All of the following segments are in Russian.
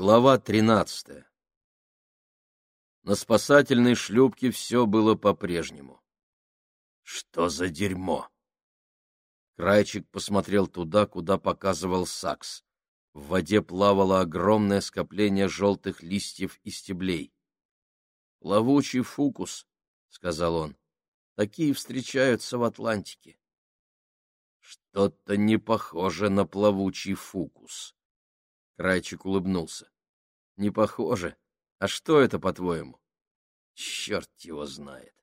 Глава тринадцатая На спасательной шлюпке все было по-прежнему. «Что за дерьмо?» Крайчик посмотрел туда, куда показывал Сакс. В воде плавало огромное скопление желтых листьев и стеблей. «Плавучий фукус», — сказал он. «Такие встречаются в Атлантике». «Что-то не похоже на плавучий фукус», Крайчик улыбнулся. — Не похоже. А что это, по-твоему? Черт его знает.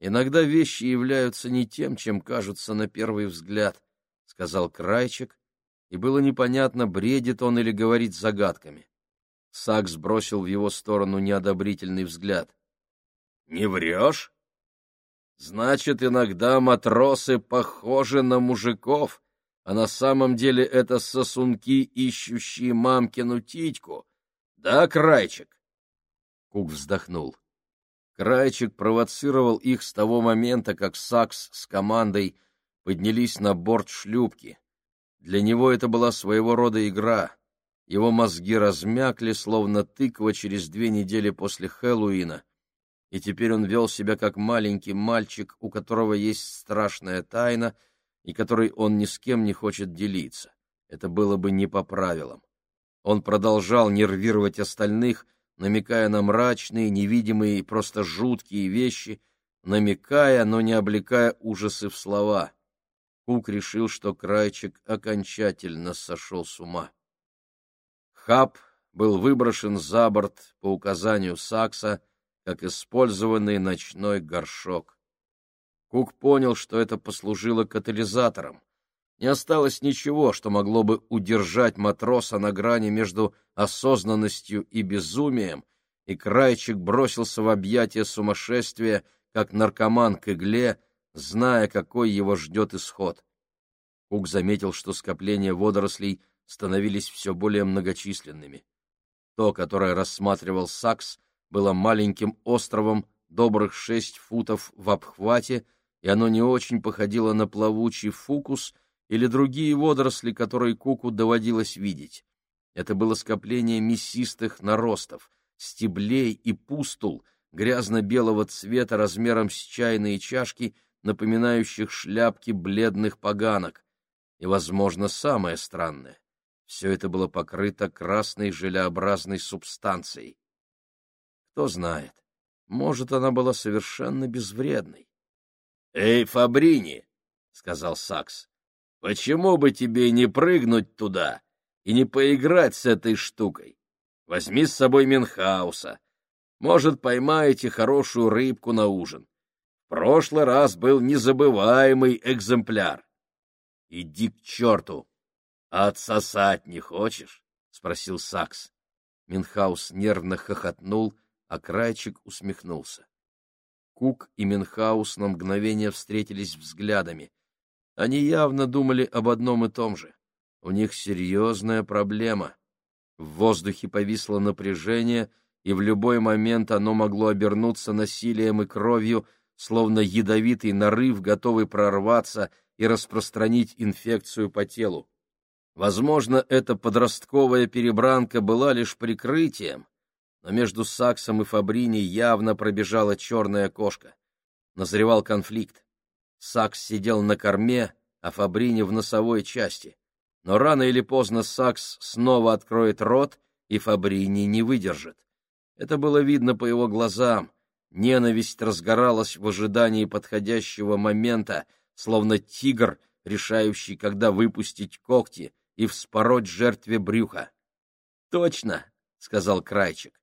Иногда вещи являются не тем, чем кажутся на первый взгляд, — сказал Крайчик, и было непонятно, бредит он или говорит загадками. Сакс бросил в его сторону неодобрительный взгляд. — Не врешь? Значит, иногда матросы похожи на мужиков, а на самом деле это сосунки, ищущие мамкину титьку. Да, Крайчик? Кук вздохнул. Крайчик провоцировал их с того момента, как Сакс с командой поднялись на борт шлюпки. Для него это была своего рода игра. Его мозги размякли, словно тыква через две недели после Хэллоуина, и теперь он вел себя как маленький мальчик, у которого есть страшная тайна — и которой он ни с кем не хочет делиться. Это было бы не по правилам. Он продолжал нервировать остальных, намекая на мрачные, невидимые и просто жуткие вещи, намекая, но не облекая ужасы в слова. Кук решил, что Крайчик окончательно сошел с ума. Хаб был выброшен за борт по указанию Сакса, как использованный ночной горшок. Кук понял, что это послужило катализатором. Не осталось ничего, что могло бы удержать матроса на грани между осознанностью и безумием, и Крайчик бросился в объятия сумасшествия, как наркоман к игле, зная, какой его ждет исход. Кук заметил, что скопления водорослей становились все более многочисленными. То, которое рассматривал Сакс, было маленьким островом, добрых шесть футов в обхвате, и оно не очень походило на плавучий фукус или другие водоросли, которые Куку доводилось видеть. Это было скопление мясистых наростов, стеблей и пустул, грязно-белого цвета размером с чайные чашки, напоминающих шляпки бледных поганок. И, возможно, самое странное — все это было покрыто красной желеобразной субстанцией. Кто знает, может, она была совершенно безвредной. — Эй, Фабрини, — сказал Сакс, — почему бы тебе не прыгнуть туда и не поиграть с этой штукой? Возьми с собой Минхауса. Может, поймаете хорошую рыбку на ужин. В прошлый раз был незабываемый экземпляр. — Иди к черту! А отсосать не хочешь? — спросил Сакс. Минхаус нервно хохотнул, а Крайчик усмехнулся. Кук и Минхаус на мгновение встретились взглядами. Они явно думали об одном и том же. У них серьезная проблема. В воздухе повисло напряжение, и в любой момент оно могло обернуться насилием и кровью, словно ядовитый нарыв, готовый прорваться и распространить инфекцию по телу. Возможно, эта подростковая перебранка была лишь прикрытием, но между Саксом и Фабрини явно пробежала черная кошка. Назревал конфликт. Сакс сидел на корме, а Фабрини в носовой части. Но рано или поздно Сакс снова откроет рот, и Фабрини не выдержит. Это было видно по его глазам. Ненависть разгоралась в ожидании подходящего момента, словно тигр, решающий, когда выпустить когти и вспороть жертве брюха. «Точно!» — сказал Крайчик.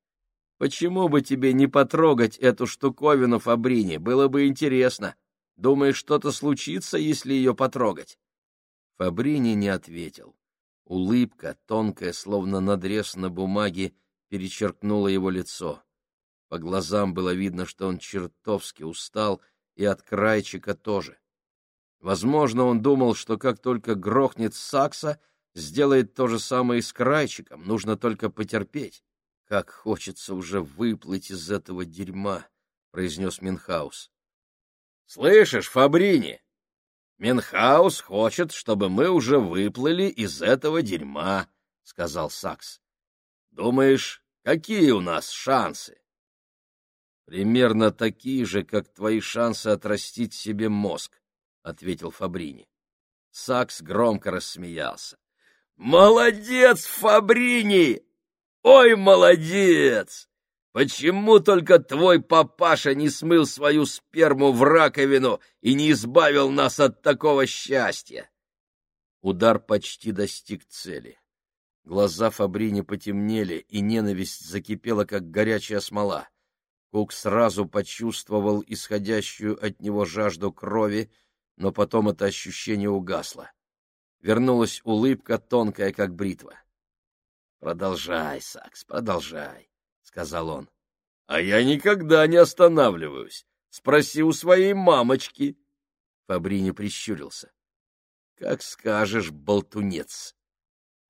Почему бы тебе не потрогать эту штуковину, Фабрини? Было бы интересно. Думаешь, что-то случится, если ее потрогать?» Фабрини не ответил. Улыбка, тонкая, словно надрез на бумаге, перечеркнула его лицо. По глазам было видно, что он чертовски устал, и от крайчика тоже. Возможно, он думал, что как только грохнет сакса, сделает то же самое и с крайчиком, нужно только потерпеть. Как хочется уже выплыть из этого дерьма, произнес Минхаус. Слышишь, Фабрини? Минхаус хочет, чтобы мы уже выплыли из этого дерьма, сказал Сакс. Думаешь, какие у нас шансы? Примерно такие же, как твои шансы отрастить себе мозг, ответил Фабрини. Сакс громко рассмеялся. Молодец, Фабрини! Ой, молодец! Почему только твой папаша не смыл свою сперму в раковину и не избавил нас от такого счастья? Удар почти достиг цели. Глаза Фабрини потемнели, и ненависть закипела, как горячая смола. Кук сразу почувствовал исходящую от него жажду крови, но потом это ощущение угасло. Вернулась улыбка, тонкая, как бритва. — Продолжай, Сакс, продолжай, — сказал он. — А я никогда не останавливаюсь. Спроси у своей мамочки. Фабрини прищурился. — Как скажешь, болтунец.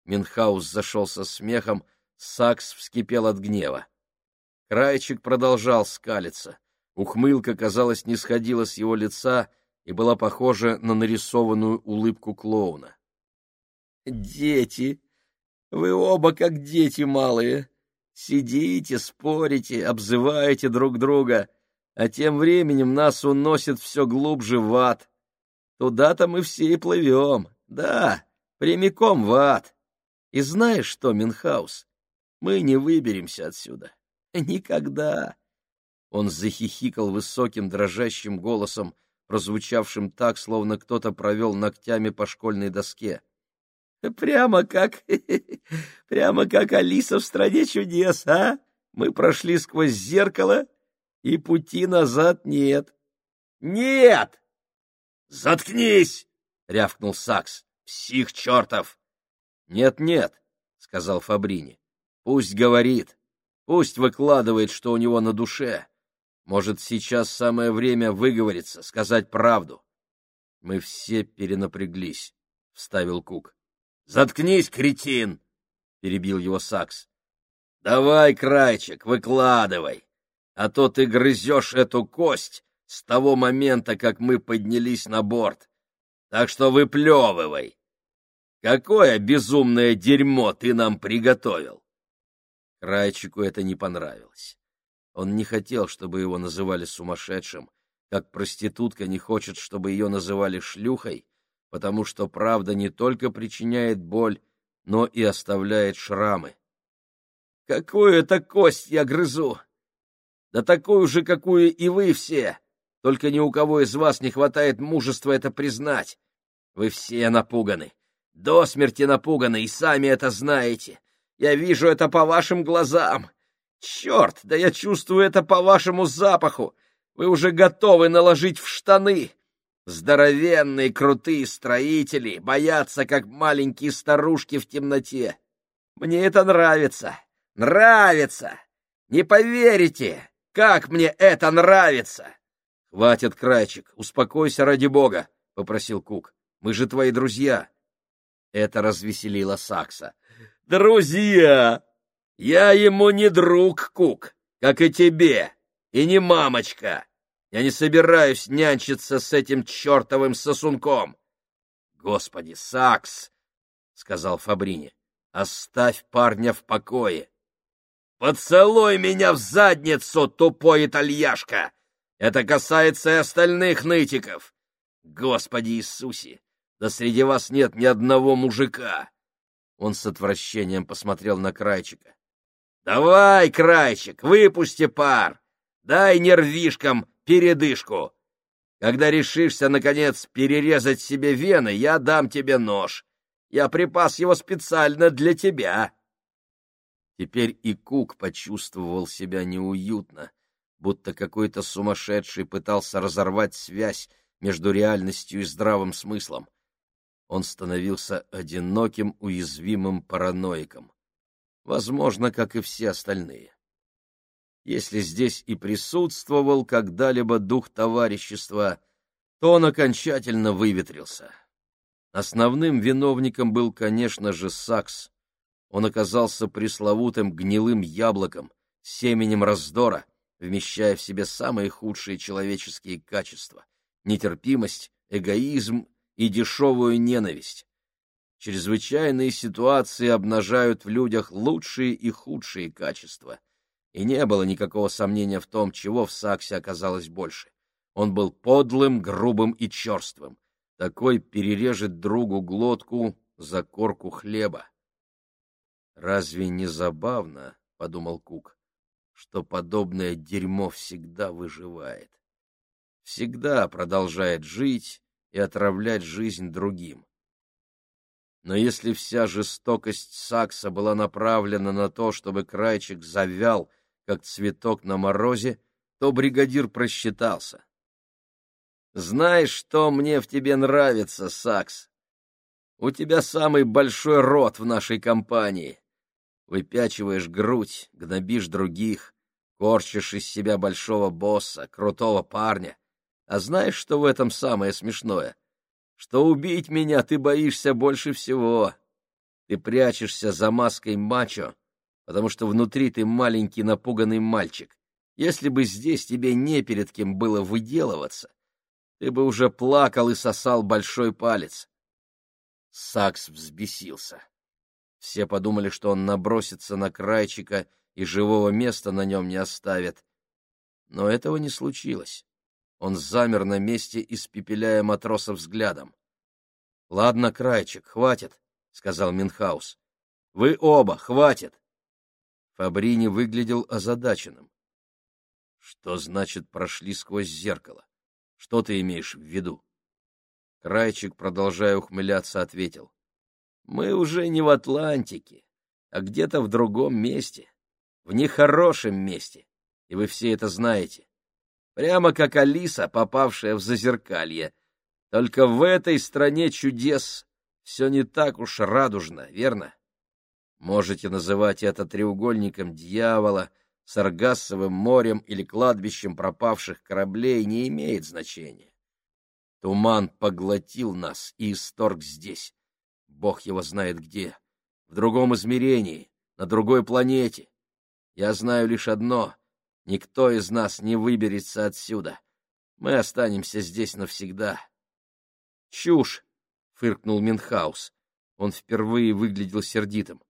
Минхаус зашелся смехом, Сакс вскипел от гнева. Крайчик продолжал скалиться. Ухмылка, казалось, не сходила с его лица и была похожа на нарисованную улыбку клоуна. «Дети! Вы оба как дети малые! Сидите, спорите, обзываете друг друга, а тем временем нас уносит все глубже в ад. Туда-то мы все и плывем, да, прямиком в ад!» И знаешь что, Минхаус, мы не выберемся отсюда. Никогда. Он захихикал высоким дрожащим голосом, прозвучавшим так, словно кто-то провел ногтями по школьной доске. Прямо как... прямо как Алиса в «Стране чудес», а? Мы прошли сквозь зеркало, и пути назад нет. Нет! Заткнись! — рявкнул Сакс. Псих чертов! Нет-нет, сказал Фабрини. Пусть говорит, пусть выкладывает, что у него на душе. Может, сейчас самое время выговориться, сказать правду. Мы все перенапряглись, вставил Кук. Заткнись, кретин, перебил его Сакс. Давай, крайчик, выкладывай, а то ты грызешь эту кость с того момента, как мы поднялись на борт. Так что выплевывай. Какое безумное дерьмо ты нам приготовил!» Крайчику это не понравилось. Он не хотел, чтобы его называли сумасшедшим, как проститутка не хочет, чтобы ее называли шлюхой, потому что правда не только причиняет боль, но и оставляет шрамы. «Какую это кость я грызу? Да такую же, какую и вы все, только ни у кого из вас не хватает мужества это признать. Вы все напуганы, до смерти напуганы, и сами это знаете. Я вижу это по вашим глазам. Черт, да я чувствую это по вашему запаху. Вы уже готовы наложить в штаны. Здоровенные крутые строители боятся, как маленькие старушки в темноте. Мне это нравится. Нравится. Не поверите, как мне это нравится. — Хватит, Крайчик, успокойся ради бога, — попросил Кук. — Мы же твои друзья. Это развеселило Сакса. «Друзья! Я ему не друг, Кук, как и тебе, и не мамочка. Я не собираюсь нянчиться с этим чертовым сосунком». «Господи, Сакс!» — сказал Фабрини. «Оставь парня в покое». «Поцелуй меня в задницу, тупой итальяшка! Это касается и остальных нытиков! Господи Иисусе! Да среди вас нет ни одного мужика. Он с отвращением посмотрел на Крайчика. Давай, Крайчик, выпусти пар. Дай нервишкам передышку. Когда решишься, наконец, перерезать себе вены, я дам тебе нож. Я припас его специально для тебя. Теперь и Кук почувствовал себя неуютно, будто какой-то сумасшедший пытался разорвать связь между реальностью и здравым смыслом он становился одиноким, уязвимым параноиком. Возможно, как и все остальные. Если здесь и присутствовал когда-либо дух товарищества, то он окончательно выветрился. Основным виновником был, конечно же, Сакс. Он оказался пресловутым гнилым яблоком, семенем раздора, вмещая в себе самые худшие человеческие качества — нетерпимость, эгоизм и дешевую ненависть. чрезвычайные ситуации обнажают в людях лучшие и худшие качества. И не было никакого сомнения в том, чего в Саксе оказалось больше. Он был подлым, грубым и черствым. Такой перережет другу глотку за корку хлеба. «Разве не забавно, — подумал Кук, — что подобное дерьмо всегда выживает? Всегда продолжает жить и отравлять жизнь другим. Но если вся жестокость Сакса была направлена на то, чтобы крайчик завял, как цветок на морозе, то бригадир просчитался. «Знаешь, что мне в тебе нравится, Сакс? У тебя самый большой рот в нашей компании. Выпячиваешь грудь, гнобишь других, корчишь из себя большого босса, крутого парня. А знаешь, что в этом самое смешное? Что убить меня ты боишься больше всего. Ты прячешься за маской мачо, потому что внутри ты маленький напуганный мальчик. Если бы здесь тебе не перед кем было выделываться, ты бы уже плакал и сосал большой палец. Сакс взбесился. Все подумали, что он набросится на крайчика и живого места на нем не оставит. Но этого не случилось. Он замер на месте, испепеляя матроса взглядом. — Ладно, крайчик, хватит, — сказал Минхаус. — Вы оба, хватит. Фабрини выглядел озадаченным. — Что значит прошли сквозь зеркало? Что ты имеешь в виду? Крайчик, продолжая ухмыляться, ответил. — Мы уже не в Атлантике, а где-то в другом месте, в нехорошем месте, и вы все это знаете. Прямо как Алиса, попавшая в зазеркалье. Только в этой стране чудес все не так уж радужно, верно? Можете называть это треугольником дьявола, Саргассовым морем или кладбищем пропавших кораблей не имеет значения. Туман поглотил нас и исторг здесь. Бог его знает где. В другом измерении, на другой планете. Я знаю лишь одно — никто из нас не выберется отсюда. Мы останемся здесь навсегда. — Чушь! — фыркнул Минхаус. Он впервые выглядел сердитым. —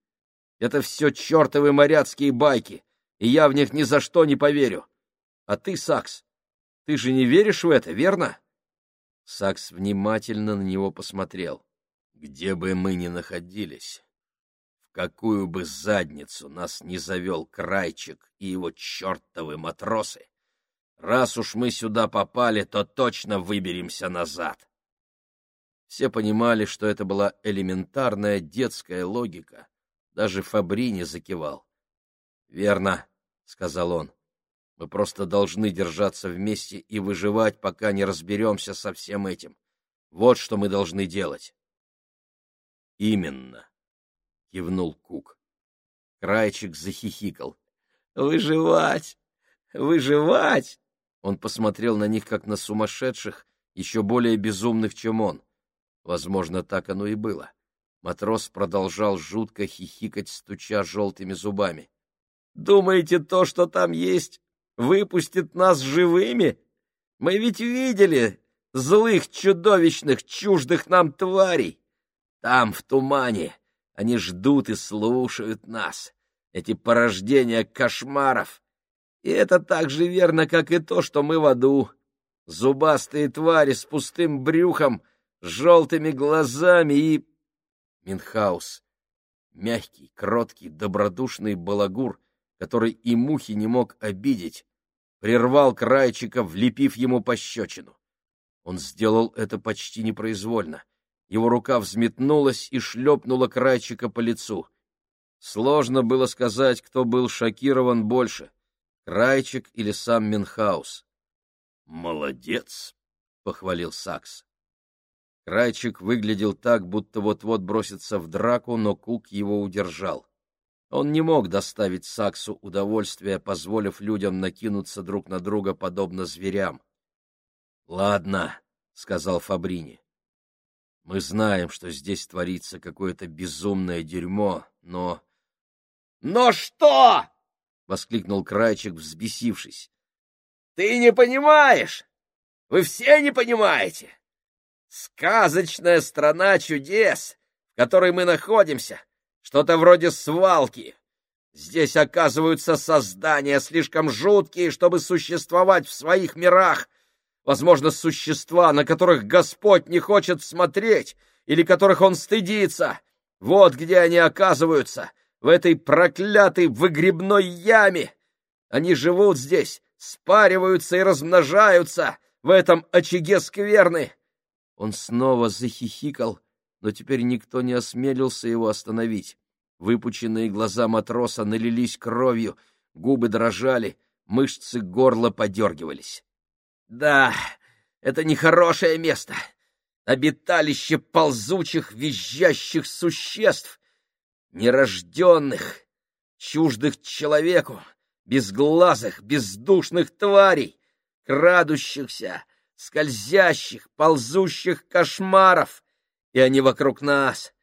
Это все чертовы моряцкие байки и я в них ни за что не поверю. А ты, Сакс, ты же не веришь в это, верно? Сакс внимательно на него посмотрел. Где бы мы ни находились, в какую бы задницу нас не завел Крайчик и его чертовы матросы, раз уж мы сюда попали, то точно выберемся назад. Все понимали, что это была элементарная детская логика. Даже Фабрини закивал. Верно, сказал он. Мы просто должны держаться вместе и выживать, пока не разберемся со всем этим. Вот что мы должны делать. Именно, кивнул Кук. Крайчик захихикал. Выживать! Выживать! Он посмотрел на них, как на сумасшедших, еще более безумных, чем он. Возможно, так оно и было. Матрос продолжал жутко хихикать, стуча желтыми зубами. Думаете, то, что там есть, выпустит нас живыми? Мы ведь видели злых, чудовищных, чуждых нам тварей. Там, в тумане, они ждут и слушают нас, эти порождения кошмаров. И это так же верно, как и то, что мы в аду. Зубастые твари с пустым брюхом, желтыми глазами и... Минхаус. Мягкий, кроткий, добродушный балагур — который и мухи не мог обидеть, прервал крайчика, влепив ему пощечину. Он сделал это почти непроизвольно. Его рука взметнулась и шлепнула крайчика по лицу. Сложно было сказать, кто был шокирован больше — крайчик или сам Минхаус. «Молодец!» — похвалил Сакс. Крайчик выглядел так, будто вот-вот бросится в драку, но Кук его удержал. Он не мог доставить Саксу удовольствие, позволив людям накинуться друг на друга, подобно зверям. — Ладно, — сказал Фабрини. — Мы знаем, что здесь творится какое-то безумное дерьмо, но... — Но что? — воскликнул Крайчик, взбесившись. — Ты не понимаешь! Вы все не понимаете! Сказочная страна чудес, которой мы находимся, что-то вроде свалки. Здесь оказываются создания слишком жуткие, чтобы существовать в своих мирах. Возможно, существа, на которых Господь не хочет смотреть или которых Он стыдится. Вот где они оказываются, в этой проклятой выгребной яме. Они живут здесь, спариваются и размножаются в этом очаге скверны. Он снова захихикал, но теперь никто не осмелился его остановить. Выпученные глаза матроса налились кровью, губы дрожали, мышцы горла подергивались. «Да, это нехорошее место, обиталище ползучих, визжащих существ, нерожденных, чуждых человеку, безглазых, бездушных тварей, крадущихся, скользящих, ползущих кошмаров, и они вокруг нас.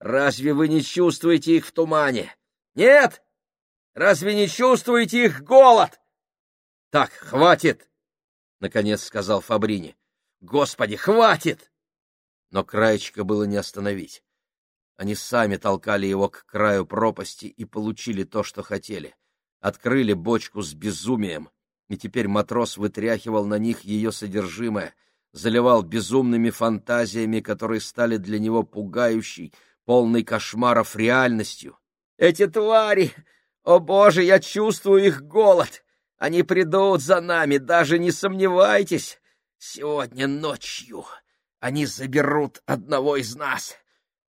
Разве вы не чувствуете их в тумане? Нет? Разве не чувствуете их голод? Так, хватит, — наконец сказал Фабрини. Господи, хватит! Но Краечка было не остановить. Они сами толкали его к краю пропасти и получили то, что хотели. Открыли бочку с безумием, и теперь матрос вытряхивал на них ее содержимое, заливал безумными фантазиями, которые стали для него пугающей, полной кошмаров реальностью. «Эти твари! О, Боже, я чувствую их голод! Они придут за нами, даже не сомневайтесь! Сегодня ночью они заберут одного из нас!»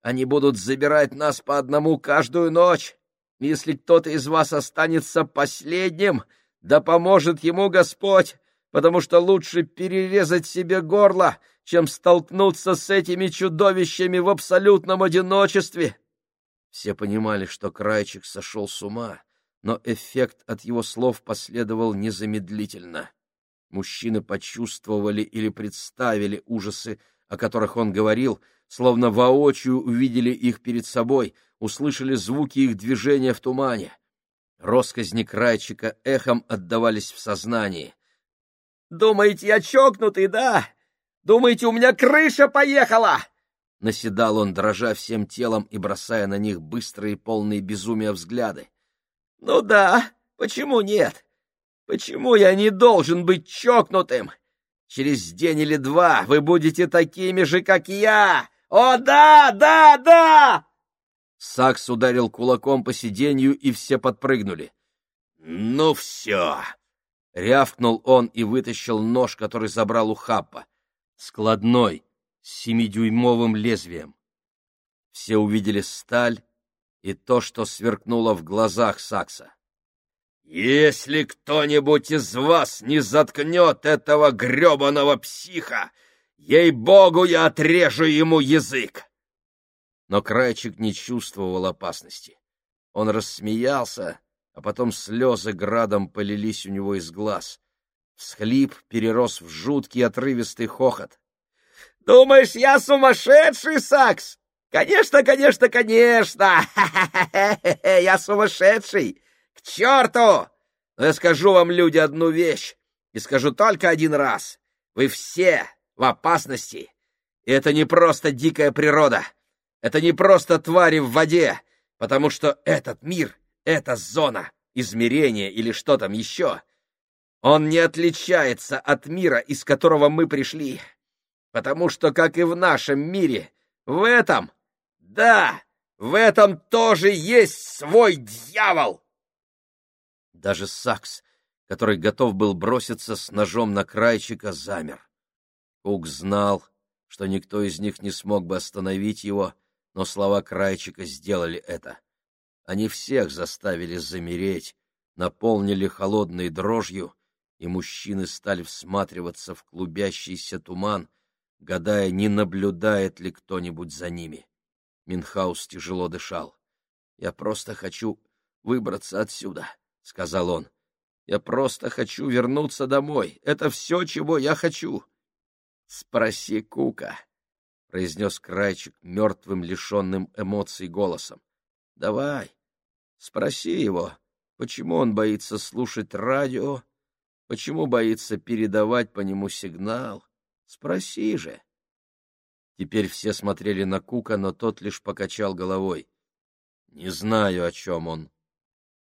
Они будут забирать нас по одному каждую ночь. Если кто-то из вас останется последним, да поможет ему Господь, потому что лучше перерезать себе горло, чем столкнуться с этими чудовищами в абсолютном одиночестве. Все понимали, что Крайчик сошел с ума, но эффект от его слов последовал незамедлительно. Мужчины почувствовали или представили ужасы, о которых он говорил, словно воочию увидели их перед собой, услышали звуки их движения в тумане. Росказни крайчика эхом отдавались в сознании. «Думаете, я чокнутый, да? Думаете, у меня крыша поехала?» Наседал он, дрожа всем телом и бросая на них быстрые, полные безумия взгляды. «Ну да, почему нет? Почему я не должен быть чокнутым? Через день или два вы будете такими же, как я, «О, да, да, да!» Сакс ударил кулаком по сиденью, и все подпрыгнули. «Ну все!» — рявкнул он и вытащил нож, который забрал у Хаппа. Складной, с семидюймовым лезвием. Все увидели сталь и то, что сверкнуло в глазах Сакса. «Если кто-нибудь из вас не заткнет этого гребаного психа, Ей-богу, я отрежу ему язык! Но Крайчик не чувствовал опасности. Он рассмеялся, а потом слезы градом полились у него из глаз. Всхлип перерос в жуткий отрывистый хохот. — Думаешь, я сумасшедший, Сакс? Конечно, конечно, конечно! Я сумасшедший! К черту! Но я скажу вам, люди, одну вещь, и скажу только один раз. Вы все в опасности. И это не просто дикая природа. Это не просто твари в воде, потому что этот мир, эта зона, измерение или что там еще, он не отличается от мира, из которого мы пришли. Потому что, как и в нашем мире, в этом, да, в этом тоже есть свой дьявол. Даже Сакс, который готов был броситься с ножом на крайчика, замер. Кук знал, что никто из них не смог бы остановить его, но слова Крайчика сделали это. Они всех заставили замереть, наполнили холодной дрожью, и мужчины стали всматриваться в клубящийся туман, гадая, не наблюдает ли кто-нибудь за ними. Минхаус тяжело дышал. — Я просто хочу выбраться отсюда, — сказал он. — Я просто хочу вернуться домой. Это все, чего я хочу. — Спроси Кука, — произнес Крайчик мертвым, лишенным эмоций голосом. — Давай, спроси его, почему он боится слушать радио, почему боится передавать по нему сигнал. Спроси же. Теперь все смотрели на Кука, но тот лишь покачал головой. Не знаю, о чем он.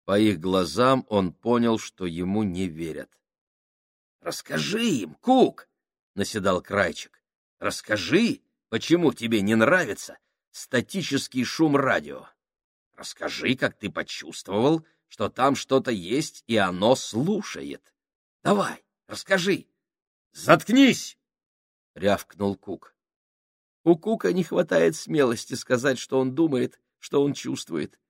По их глазам он понял, что ему не верят. — Расскажи им, Кук! — наседал Крайчик. — Расскажи, почему тебе не нравится статический шум радио. Расскажи, как ты почувствовал, что там что-то есть, и оно слушает. Давай, расскажи. — Заткнись! — рявкнул Кук. У Кука не хватает смелости сказать, что он думает, что он чувствует.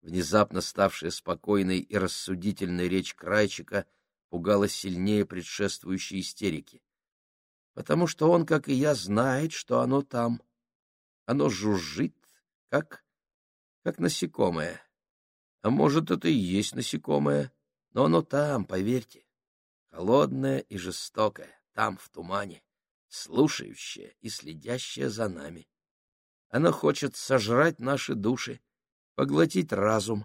Внезапно ставшая спокойной и рассудительной речь Крайчика пугала сильнее предшествующей истерики. Потому что он, как и я, знает, что оно там. Оно жужжит, как... как насекомое. А может, это и есть насекомое, но оно там, поверьте. Холодное и жестокое, там, в тумане, слушающее и следящее за нами. Оно хочет сожрать наши души, поглотить разум.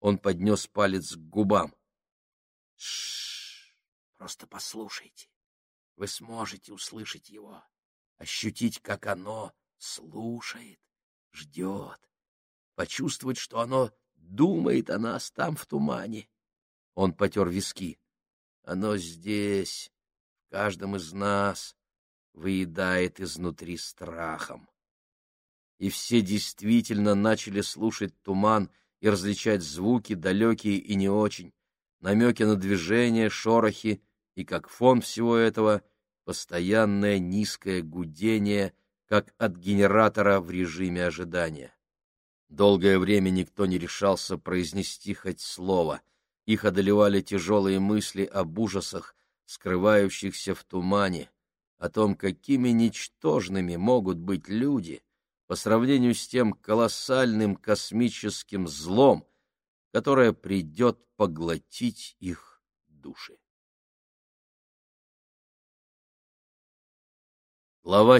Он поднес палец к губам. Шш, просто послушайте. Вы сможете услышать его, ощутить, как оно слушает, ждет, почувствовать, что оно думает о нас там в тумане. Он потер виски. Оно здесь, в каждом из нас, выедает изнутри страхом и все действительно начали слушать туман и различать звуки, далекие и не очень, намеки на движение, шорохи, и как фон всего этого постоянное низкое гудение, как от генератора в режиме ожидания. Долгое время никто не решался произнести хоть слово. Их одолевали тяжелые мысли об ужасах, скрывающихся в тумане, о том, какими ничтожными могут быть люди — по сравнению с тем колоссальным космическим злом, которое придет поглотить их души. Глава